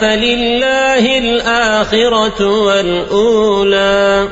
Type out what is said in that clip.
فلله الآخرة والأولى.